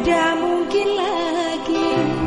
Tidak mungkin lagi.